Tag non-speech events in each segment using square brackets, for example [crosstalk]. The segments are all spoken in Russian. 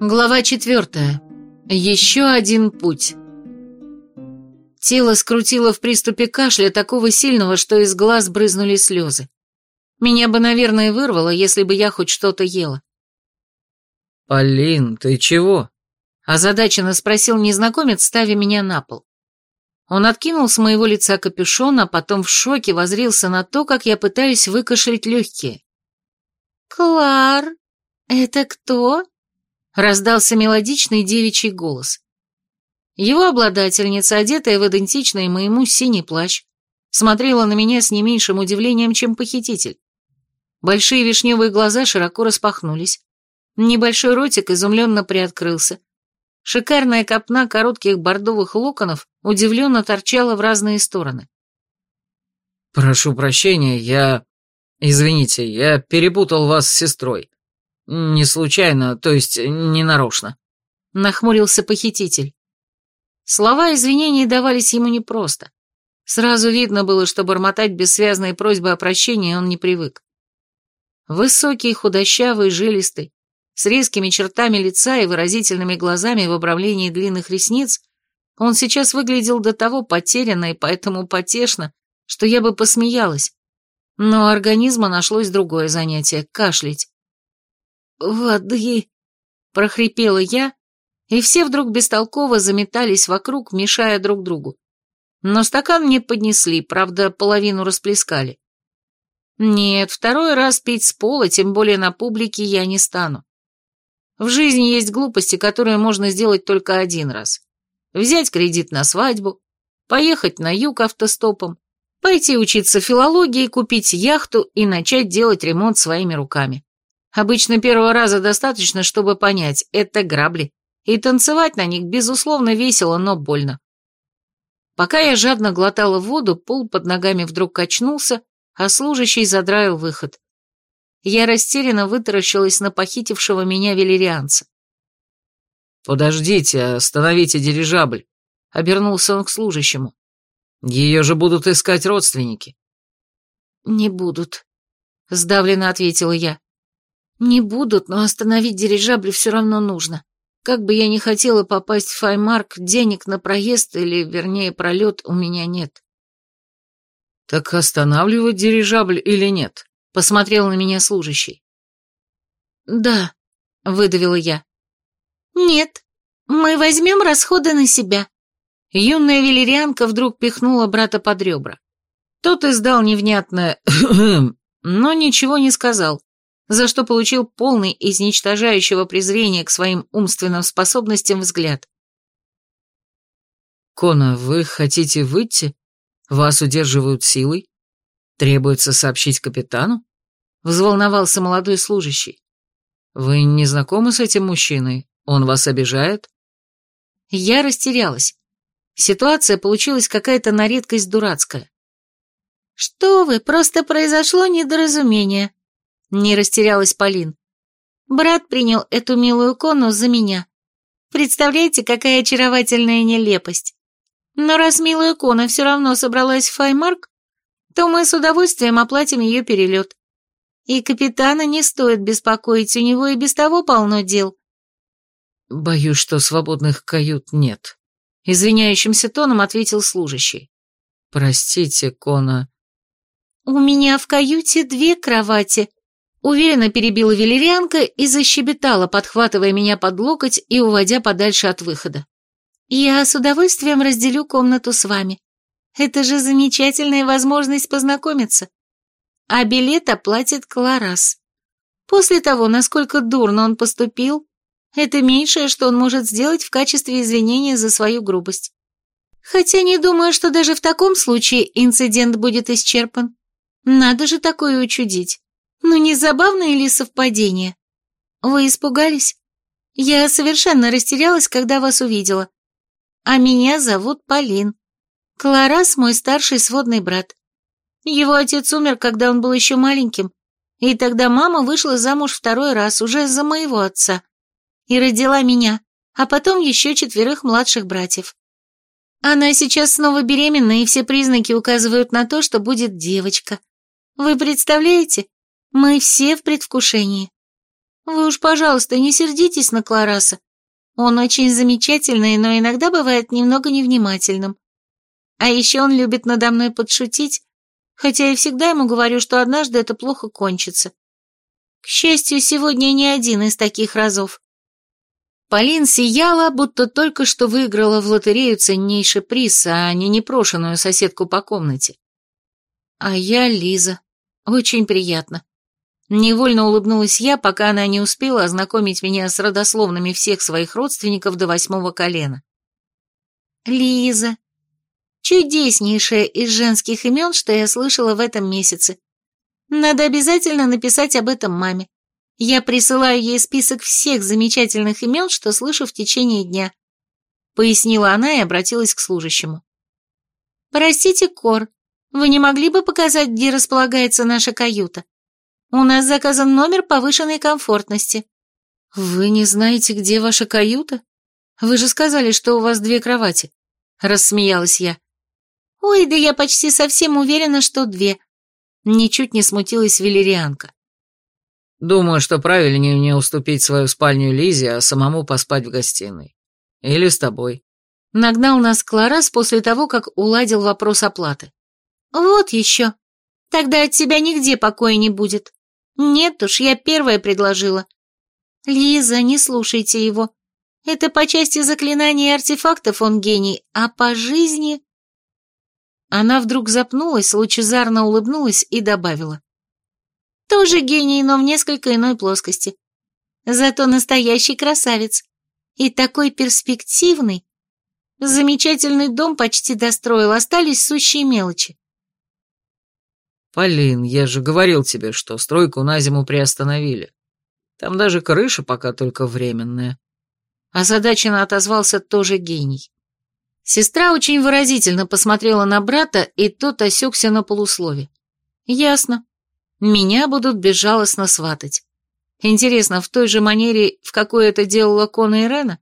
Глава четвертая. Еще один путь. Тело скрутило в приступе кашля такого сильного, что из глаз брызнули слезы. Меня бы, наверное, вырвало, если бы я хоть что-то ела. «Полин, ты чего?» Озадаченно спросил незнакомец, ставя меня на пол. Он откинул с моего лица капюшон, а потом в шоке возрился на то, как я пытаюсь выкашлять легкие. «Клар, это кто?» Раздался мелодичный девичий голос. Его обладательница, одетая в идентичный моему синий плащ, смотрела на меня с не меньшим удивлением, чем похититель. Большие вишневые глаза широко распахнулись. Небольшой ротик изумленно приоткрылся. Шикарная копна коротких бордовых локонов удивленно торчала в разные стороны. «Прошу прощения, я... Извините, я перепутал вас с сестрой. «Не случайно, то есть не нарочно», — нахмурился похититель. Слова извинений давались ему непросто. Сразу видно было, что бормотать бессвязные просьбы о прощении он не привык. Высокий, худощавый, жилистый, с резкими чертами лица и выразительными глазами в обрамлении длинных ресниц, он сейчас выглядел до того потерянно и поэтому потешно, что я бы посмеялась. Но организма нашлось другое занятие — кашлять. «Воды!» — прохрипела я, и все вдруг бестолково заметались вокруг, мешая друг другу. Но стакан мне поднесли, правда, половину расплескали. Нет, второй раз пить с пола, тем более на публике, я не стану. В жизни есть глупости, которые можно сделать только один раз. Взять кредит на свадьбу, поехать на юг автостопом, пойти учиться филологии, купить яхту и начать делать ремонт своими руками. Обычно первого раза достаточно, чтобы понять, это грабли, и танцевать на них, безусловно, весело, но больно. Пока я жадно глотала воду, пол под ногами вдруг качнулся, а служащий задраил выход. Я растерянно вытаращилась на похитившего меня велерианца. «Подождите, остановите дирижабль», — обернулся он к служащему. «Ее же будут искать родственники». «Не будут», — сдавленно ответила я. Не будут, но остановить дирижабль все равно нужно. Как бы я ни хотела попасть в Файмарк, денег на проезд или, вернее, пролет у меня нет. Так останавливать дирижабль или нет? Посмотрел на меня служащий. Да, выдавила я. Нет, мы возьмем расходы на себя. Юная велерианка вдруг пихнула брата под ребра. Тот издал невнятное [coughs] но ничего не сказал, за что получил полный изничтожающего презрения к своим умственным способностям взгляд. «Кона, вы хотите выйти? Вас удерживают силой? Требуется сообщить капитану?» Взволновался молодой служащий. «Вы не знакомы с этим мужчиной? Он вас обижает?» Я растерялась. Ситуация получилась какая-то на редкость дурацкая. «Что вы, просто произошло недоразумение», не растерялась Полин. Брат принял эту милую кону за меня. Представляете, какая очаровательная нелепость. Но раз милая кона все равно собралась в Файмарк, то мы с удовольствием оплатим ее перелет. И капитана не стоит беспокоить, у него и без того полно дел. Боюсь, что свободных кают нет. Извиняющимся тоном ответил служащий. Простите, Кона. У меня в каюте две кровати, Уверенно перебила велерянка и защебетала, подхватывая меня под локоть и уводя подальше от выхода. «Я с удовольствием разделю комнату с вами. Это же замечательная возможность познакомиться. А билет оплатит Кларас. После того, насколько дурно он поступил, это меньшее, что он может сделать в качестве извинения за свою грубость. Хотя не думаю, что даже в таком случае инцидент будет исчерпан. Надо же такое учудить. Ну не забавное ли совпадение? Вы испугались? Я совершенно растерялась, когда вас увидела. А меня зовут Полин. Кларас мой старший сводный брат. Его отец умер, когда он был еще маленьким, и тогда мама вышла замуж второй раз, уже за моего отца, и родила меня, а потом еще четверых младших братьев. Она сейчас снова беременна, и все признаки указывают на то, что будет девочка. Вы представляете? Мы все в предвкушении. Вы уж, пожалуйста, не сердитесь на Клараса. Он очень замечательный, но иногда бывает немного невнимательным. А еще он любит надо мной подшутить, хотя я всегда ему говорю, что однажды это плохо кончится. К счастью, сегодня не один из таких разов. Полин сияла, будто только что выиграла в лотерею ценнейший приз, а не непрошенную соседку по комнате. А я Лиза. Очень приятно. Невольно улыбнулась я, пока она не успела ознакомить меня с родословными всех своих родственников до восьмого колена. Лиза. Чудеснейшая из женских имен, что я слышала в этом месяце. Надо обязательно написать об этом маме. Я присылаю ей список всех замечательных имен, что слышу в течение дня», — пояснила она и обратилась к служащему. «Простите, Кор, вы не могли бы показать, где располагается наша каюта? У нас заказан номер повышенной комфортности». «Вы не знаете, где ваша каюта? Вы же сказали, что у вас две кровати», — рассмеялась я. «Ой, да я почти совсем уверена, что две». Ничуть не смутилась Велерианка. Думаю, что правильнее мне уступить свою спальню Лизе, а самому поспать в гостиной. Или с тобой. Нагнал нас Кларас после того, как уладил вопрос оплаты. Вот еще. Тогда от тебя нигде покоя не будет. Нет уж, я первая предложила. Лиза, не слушайте его. Это по части заклинаний и артефактов он гений, а по жизни... Она вдруг запнулась, лучезарно улыбнулась и добавила. Тоже гений, но в несколько иной плоскости. Зато настоящий красавец. И такой перспективный. Замечательный дом почти достроил, остались сущие мелочи. Полин, я же говорил тебе, что стройку на зиму приостановили. Там даже крыша пока только временная. Озадаченно отозвался тоже гений. Сестра очень выразительно посмотрела на брата, и тот осекся на полуслове. Ясно. Меня будут безжалостно сватать. Интересно, в той же манере, в какой это делала Кона Ирена?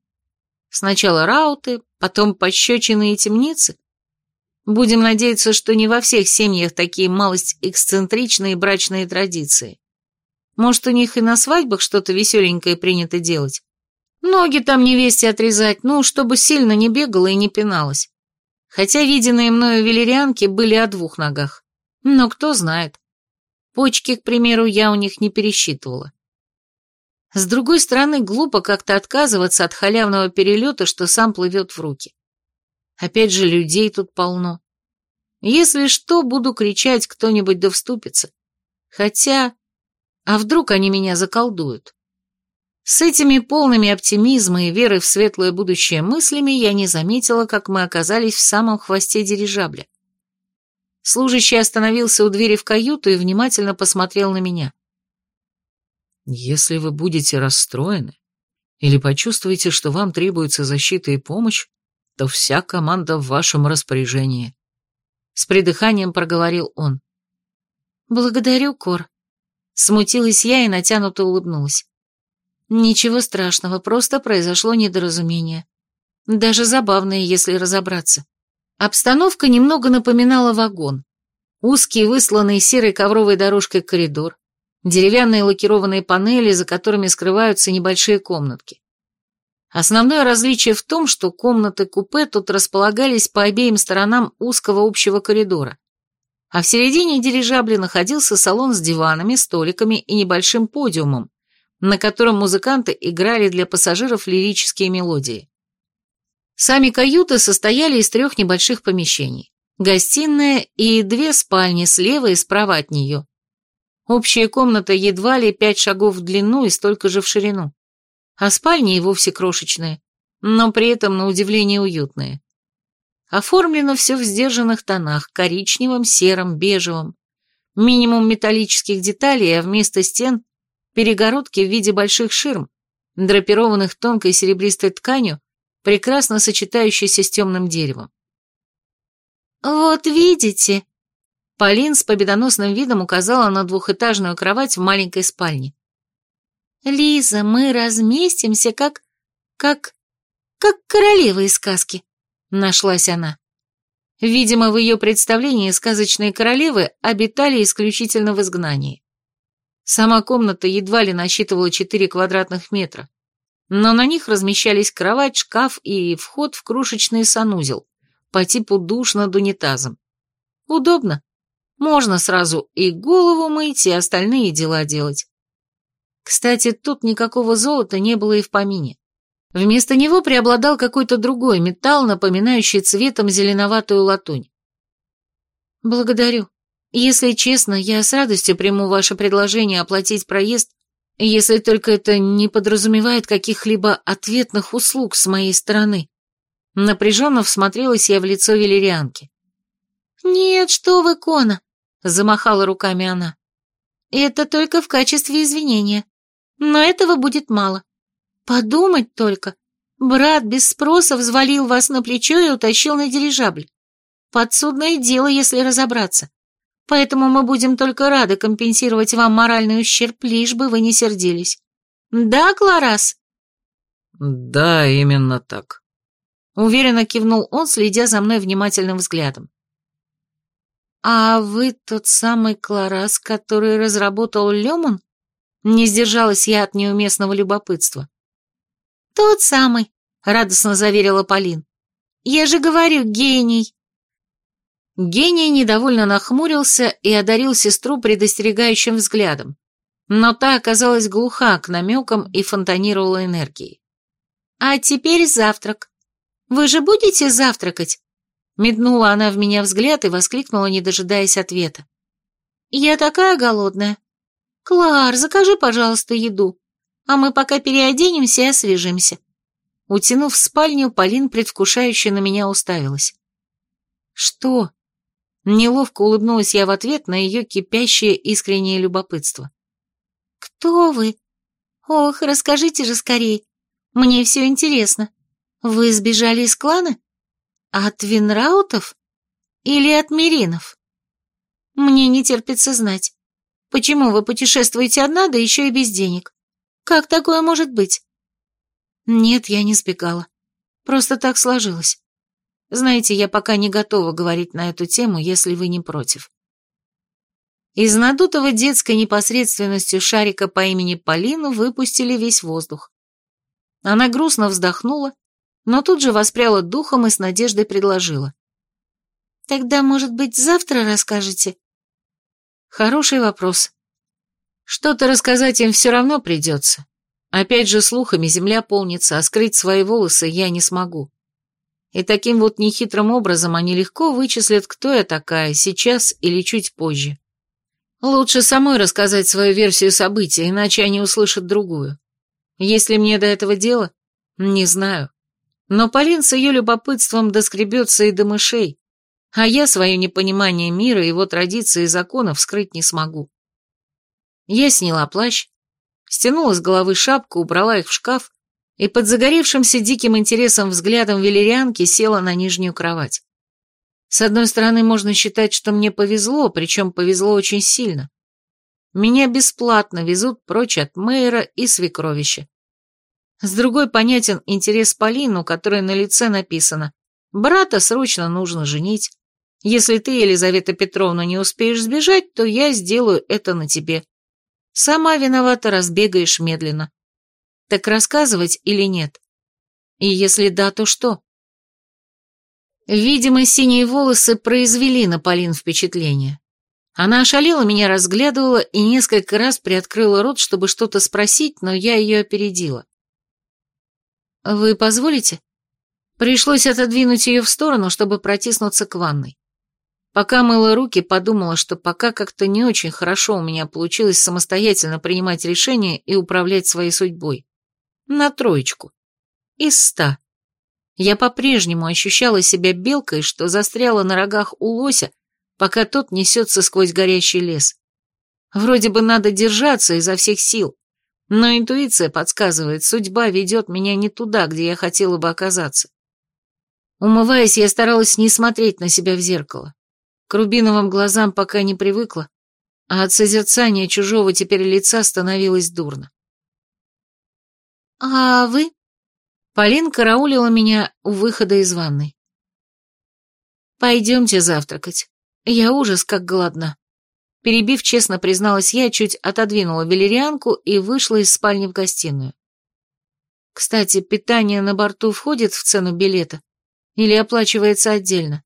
Сначала рауты, потом пощечины и темницы? Будем надеяться, что не во всех семьях такие малость эксцентричные брачные традиции. Может, у них и на свадьбах что-то веселенькое принято делать? Ноги там невесте отрезать, ну, чтобы сильно не бегала и не пиналась. Хотя виденные мною велерианки были о двух ногах. Но кто знает. Почки, к примеру, я у них не пересчитывала. С другой стороны, глупо как-то отказываться от халявного перелета, что сам плывет в руки. Опять же, людей тут полно. Если что, буду кричать, кто-нибудь да вступится. Хотя, а вдруг они меня заколдуют? С этими полными оптимизма и веры в светлое будущее мыслями я не заметила, как мы оказались в самом хвосте дирижабля. Служащий остановился у двери в каюту и внимательно посмотрел на меня. «Если вы будете расстроены или почувствуете, что вам требуется защита и помощь, то вся команда в вашем распоряжении», — с придыханием проговорил он. «Благодарю, Кор», — смутилась я и натянуто улыбнулась. «Ничего страшного, просто произошло недоразумение. Даже забавное, если разобраться. Обстановка немного напоминала вагон. Узкий, высланный серой ковровой дорожкой коридор, деревянные лакированные панели, за которыми скрываются небольшие комнатки. Основное различие в том, что комнаты-купе тут располагались по обеим сторонам узкого общего коридора, а в середине дирижабля находился салон с диванами, столиками и небольшим подиумом, на котором музыканты играли для пассажиров лирические мелодии. Сами каюты состояли из трех небольших помещений. Гостиная и две спальни слева и справа от нее. Общая комната едва ли пять шагов в длину и столько же в ширину. А спальни и вовсе крошечные, но при этом на удивление уютные. Оформлено все в сдержанных тонах, коричневым, серым, бежевым. Минимум металлических деталей, а вместо стен – перегородки в виде больших ширм, драпированных тонкой серебристой тканью прекрасно сочетающийся с темным деревом. «Вот видите!» Полин с победоносным видом указала на двухэтажную кровать в маленькой спальне. «Лиза, мы разместимся как... как... как королева из сказки», — нашлась она. Видимо, в ее представлении сказочные королевы обитали исключительно в изгнании. Сама комната едва ли насчитывала 4 квадратных метра, но на них размещались кровать, шкаф и вход в крошечный санузел по типу душ над унитазом. Удобно. Можно сразу и голову мыть, и остальные дела делать. Кстати, тут никакого золота не было и в помине. Вместо него преобладал какой-то другой металл, напоминающий цветом зеленоватую латунь. «Благодарю. Если честно, я с радостью приму ваше предложение оплатить проезд, если только это не подразумевает каких-либо ответных услуг с моей стороны». Напряженно всмотрелась я в лицо велерианки. «Нет, что вы, Кона!» — замахала руками она. «Это только в качестве извинения. Но этого будет мало. Подумать только. Брат без спроса взвалил вас на плечо и утащил на дирижабль. Подсудное дело, если разобраться. Поэтому мы будем только рады компенсировать вам моральный ущерб, лишь бы вы не сердились. Да, Кларас?» «Да, именно так», — уверенно кивнул он, следя за мной внимательным взглядом. «А вы тот самый Кларас, который разработал Лемон?» Не сдержалась я от неуместного любопытства. «Тот самый», — радостно заверила Полин. «Я же говорю, гений!» Гений недовольно нахмурился и одарил сестру предостерегающим взглядом, но та оказалась глуха к намекам и фонтанировала энергией. «А теперь завтрак. Вы же будете завтракать?» Меднула она в меня взгляд и воскликнула, не дожидаясь ответа. «Я такая голодная. «Клар, закажи, пожалуйста, еду, а мы пока переоденемся и освежимся». Утянув в спальню, Полин предвкушающе на меня уставилась. «Что?» Неловко улыбнулась я в ответ на ее кипящее искреннее любопытство. «Кто вы? Ох, расскажите же скорее. Мне все интересно. Вы сбежали из клана? От Винраутов? Или от Миринов? Мне не терпится знать. Почему вы путешествуете одна, да еще и без денег? Как такое может быть? Нет, я не сбегала. Просто так сложилось. Знаете, я пока не готова говорить на эту тему, если вы не против. Из надутого детской непосредственностью шарика по имени Полину выпустили весь воздух. Она грустно вздохнула, но тут же воспряла духом и с надеждой предложила. «Тогда, может быть, завтра расскажете?» Хороший вопрос. Что-то рассказать им все равно придется. Опять же, слухами земля полнится, а скрыть свои волосы я не смогу. И таким вот нехитрым образом они легко вычислят, кто я такая, сейчас или чуть позже. Лучше самой рассказать свою версию событий, иначе они услышат другую. Если мне до этого дело, не знаю. Но Полин с ее любопытством доскребется и до мышей, а я свое непонимание мира, его традиций и законов скрыть не смогу. Я сняла плащ, стянула с головы шапку, убрала их в шкаф и под загоревшимся диким интересом взглядом велерианки села на нижнюю кровать. С одной стороны, можно считать, что мне повезло, причем повезло очень сильно. Меня бесплатно везут прочь от мэра и свекровища. С другой понятен интерес Полину, которой на лице написано «Брата срочно нужно женить, если ты, Елизавета Петровна, не успеешь сбежать, то я сделаю это на тебе. Сама виновата, разбегаешь медленно. Так рассказывать или нет? И если да, то что? Видимо, синие волосы произвели на Полин впечатление. Она ошалела, меня разглядывала и несколько раз приоткрыла рот, чтобы что-то спросить, но я ее опередила. «Вы позволите?» Пришлось отодвинуть ее в сторону, чтобы протиснуться к ванной. Пока мыла руки, подумала, что пока как-то не очень хорошо у меня получилось самостоятельно принимать решения и управлять своей судьбой. На троечку. Из ста. Я по-прежнему ощущала себя белкой, что застряла на рогах у лося, пока тот несется сквозь горящий лес. Вроде бы надо держаться изо всех сил, но интуиция подсказывает, судьба ведет меня не туда, где я хотела бы оказаться. Умываясь, я старалась не смотреть на себя в зеркало. К рубиновым глазам пока не привыкла, а от созерцания чужого теперь лица становилось дурно. «А вы?» Полин караулила меня у выхода из ванной. «Пойдемте завтракать. Я ужас как голодна». Перебив, честно призналась я, чуть отодвинула велерианку и вышла из спальни в гостиную. Кстати, питание на борту входит в цену билета или оплачивается отдельно?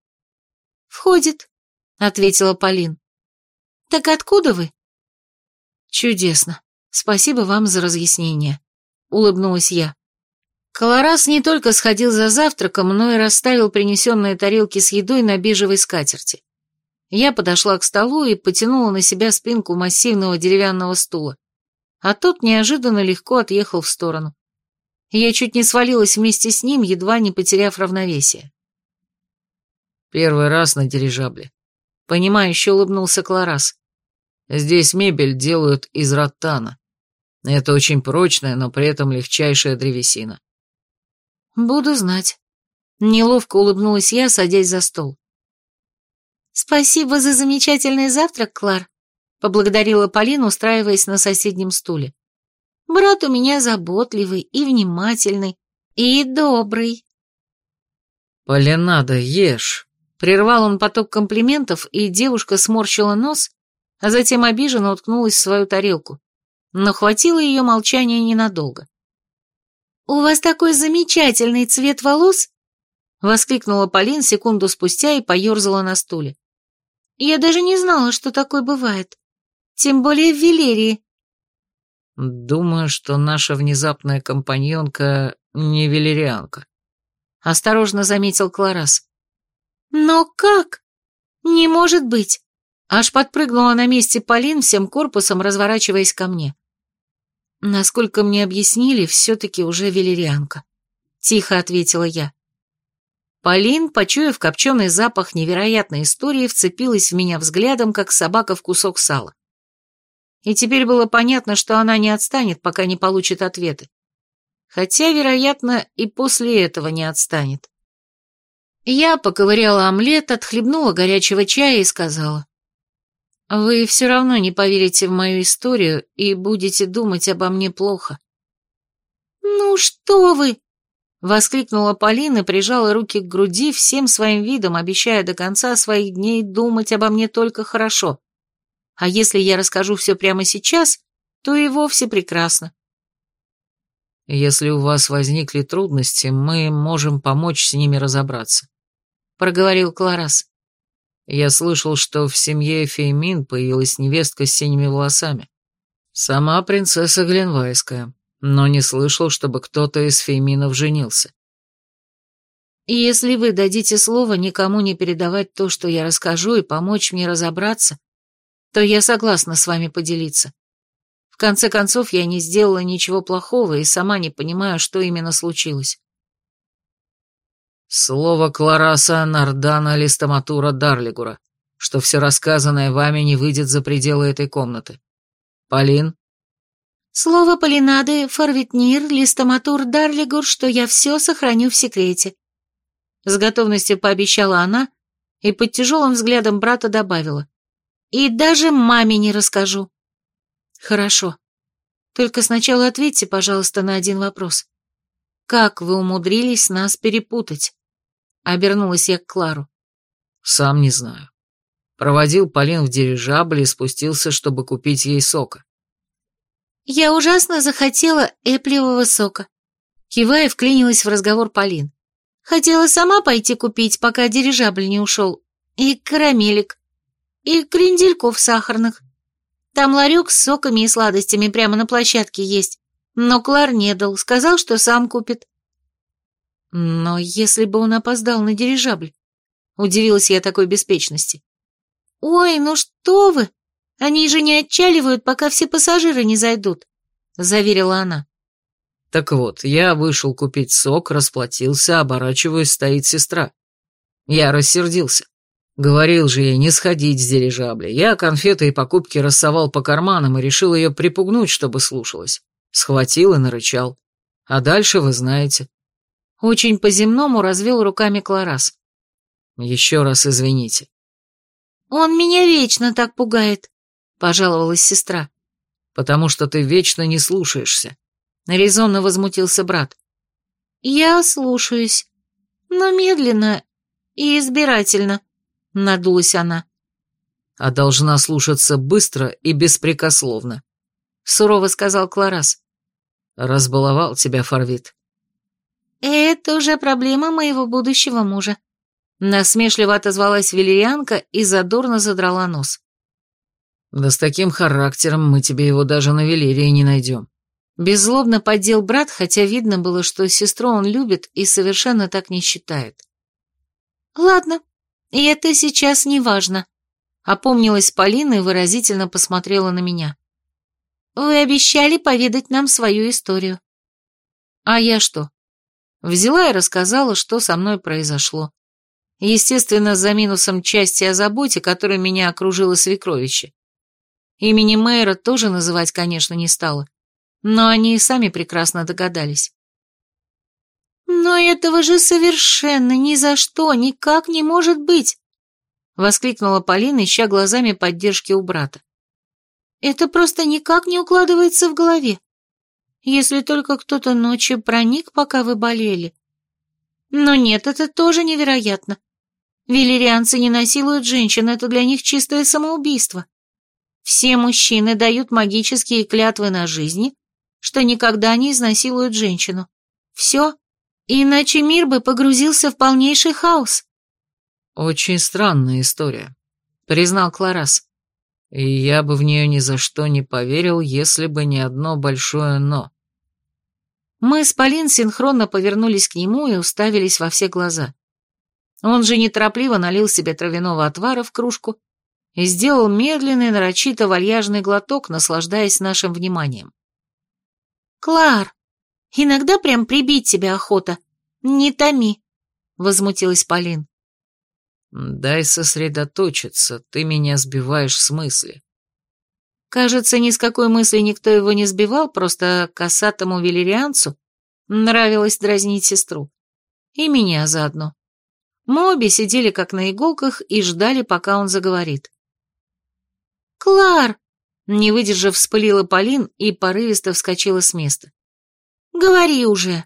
Входит, ответила Полин. Так откуда вы? Чудесно. Спасибо вам за разъяснение, улыбнулась я. Колорас не только сходил за завтраком, но и расставил принесенные тарелки с едой на бежевой скатерти. Я подошла к столу и потянула на себя спинку массивного деревянного стула, а тот неожиданно легко отъехал в сторону. Я чуть не свалилась вместе с ним, едва не потеряв равновесие. Первый раз на дирижабле. Понимающе улыбнулся Кларас. Здесь мебель делают из ротана. Это очень прочная, но при этом легчайшая древесина. Буду знать. Неловко улыбнулась я, садясь за стол. «Спасибо за замечательный завтрак, Клар», — поблагодарила Полина, устраиваясь на соседнем стуле. «Брат у меня заботливый и внимательный, и добрый». «Полинада, ешь», — прервал он поток комплиментов, и девушка сморщила нос, а затем обиженно уткнулась в свою тарелку. Но хватило ее молчания ненадолго. «У вас такой замечательный цвет волос!» — воскликнула Полин секунду спустя и поерзала на стуле. Я даже не знала, что такое бывает. Тем более в Велерии. Думаю, что наша внезапная компаньонка не велерианка. Осторожно заметил Кларас. Но как? Не может быть. Аж подпрыгнула на месте Полин всем корпусом, разворачиваясь ко мне. Насколько мне объяснили, все-таки уже велерианка. Тихо ответила я. Полин, почуяв копченый запах невероятной истории, вцепилась в меня взглядом, как собака в кусок сала. И теперь было понятно, что она не отстанет, пока не получит ответы. Хотя, вероятно, и после этого не отстанет. Я поковыряла омлет, отхлебнула горячего чая и сказала. «Вы все равно не поверите в мою историю и будете думать обо мне плохо». «Ну что вы!» Воскликнула Полина и прижала руки к груди, всем своим видом обещая до конца своих дней думать обо мне только хорошо. А если я расскажу все прямо сейчас, то и вовсе прекрасно. Если у вас возникли трудности, мы можем помочь с ними разобраться, проговорил Кларас. Я слышал, что в семье Феймин появилась невестка с синими волосами. Сама принцесса Гленвайская но не слышал, чтобы кто-то из фейминов женился. И если вы дадите слово никому не передавать то, что я расскажу, и помочь мне разобраться, то я согласна с вами поделиться. В конце концов, я не сделала ничего плохого и сама не понимаю, что именно случилось. Слово Клараса Нардана Листоматура Дарлигура, что все рассказанное вами не выйдет за пределы этой комнаты. Полин? Слово Полинады Фарвитнир Листоматур Дарлигур, что я все сохраню в секрете. С готовностью пообещала она и под тяжелым взглядом брата добавила. И даже маме не расскажу. Хорошо. Только сначала ответьте, пожалуйста, на один вопрос. Как вы умудрились нас перепутать? Обернулась я к Клару. Сам не знаю. Проводил Полин в дирижабль и спустился, чтобы купить ей сока. «Я ужасно захотела эплевого сока», — кивая вклинилась в разговор Полин. «Хотела сама пойти купить, пока дирижабль не ушел. И карамелек, и крендельков сахарных. Там ларек с соками и сладостями прямо на площадке есть, но Клар не дал, сказал, что сам купит». «Но если бы он опоздал на дирижабль?» — удивилась я такой беспечности. «Ой, ну что вы!» Они же не отчаливают, пока все пассажиры не зайдут», — заверила она. Так вот, я вышел купить сок, расплатился, оборачиваюсь, стоит сестра. Я рассердился. Говорил же ей не сходить с дирижабля. Я конфеты и покупки рассовал по карманам и решил ее припугнуть, чтобы слушалась. Схватил и нарычал. А дальше вы знаете. Очень по-земному развел руками Кларас. Еще раз извините. Он меня вечно так пугает, пожаловалась сестра. «Потому что ты вечно не слушаешься», — резонно возмутился брат. «Я слушаюсь, но медленно и избирательно», — надулась она. а должна слушаться быстро и беспрекословно», — сурово сказал Кларас. «Разбаловал тебя, Фарвит». «Это уже проблема моего будущего мужа», — насмешливо отозвалась Валерианка и задорно задрала нос. «Да с таким характером мы тебе его даже на Велерии не найдем». Беззлобно поддел брат, хотя видно было, что сестру он любит и совершенно так не считает. «Ладно, и это сейчас не важно», — опомнилась Полина и выразительно посмотрела на меня. «Вы обещали поведать нам свою историю». «А я что?» Взяла и рассказала, что со мной произошло. Естественно, за минусом части о заботе, которой меня окружила свекровище. Имени мэра тоже называть, конечно, не стала но они и сами прекрасно догадались. «Но этого же совершенно ни за что, никак не может быть!» — воскликнула Полина, ища глазами поддержки у брата. «Это просто никак не укладывается в голове. Если только кто-то ночью проник, пока вы болели. Но нет, это тоже невероятно. Велерианцы не насилуют женщин, это для них чистое самоубийство. Все мужчины дают магические клятвы на жизни, что никогда не изнасилуют женщину. Все. Иначе мир бы погрузился в полнейший хаос. Очень странная история, признал Кларас. И я бы в нее ни за что не поверил, если бы не одно большое «но». Мы с Полин синхронно повернулись к нему и уставились во все глаза. Он же неторопливо налил себе травяного отвара в кружку и сделал медленный, нарочито вальяжный глоток, наслаждаясь нашим вниманием. «Клар, иногда прям прибить тебя охота. Не томи», — возмутилась Полин. «Дай сосредоточиться, ты меня сбиваешь с мысли». Кажется, ни с какой мысли никто его не сбивал, просто косатому велерианцу нравилось дразнить сестру. И меня заодно. Мы обе сидели как на иголках и ждали, пока он заговорит. «Клар, не выдержав, вспылила Полин и порывисто вскочила с места. «Говори уже!»